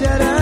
get da